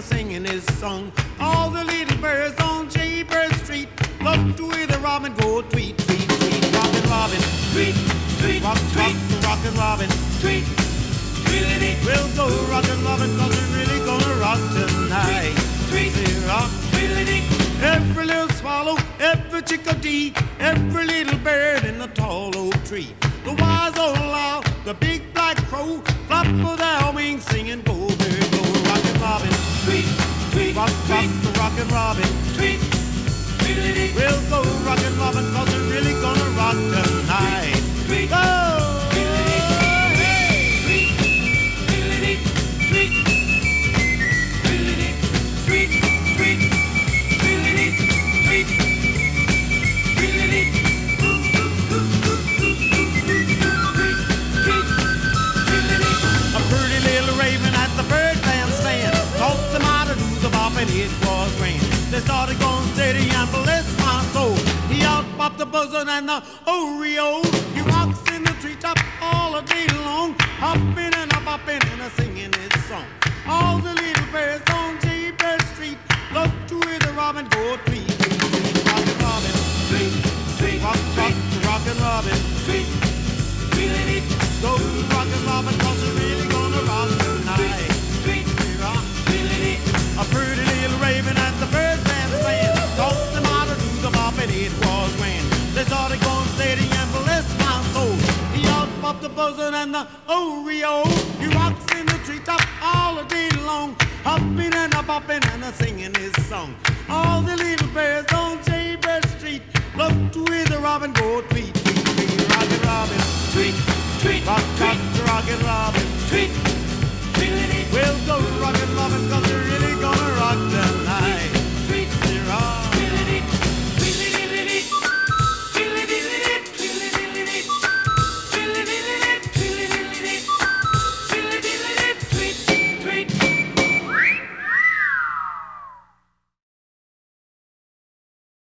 a singing his song. All the little birds on Jaybird Street love to hear the robin go tweet, tweet, tweet. Rockin' Robin, Tweet, tweet, rock, rock, rockin' Robin. tweet, tweet, We'll go rockin' Robin cause we're really gonna rock tonight. tweet, rock. tweet, Every little swallow, every chickadee, every little bird in the tall oak tree. The wise old owl, the big black crow, flop of their wings singing robin. tweet, tweet, We'll go rockin' robin cause we're really gonna rock tonight. tweet, Go! A pretty little raven at the bird bandstand taught them how to the bop it was grand. They started going steady and bless my soul. He out popped the buzzard and the Oreo. He rocks in the treetop all day long, hopping and a bopping and a singing his song. All the little birds on Jaybird Street love to hear the robin go tweet, buzzing and the Oreo. He rocks in the treetop all day long, hopping and a popping and a singing his song. All the little bears on Jaybird Street love to hear the robin go tweet, tweet, tweet, rockin' robin, tweet, tweet, rock, rockin' robin, tweet.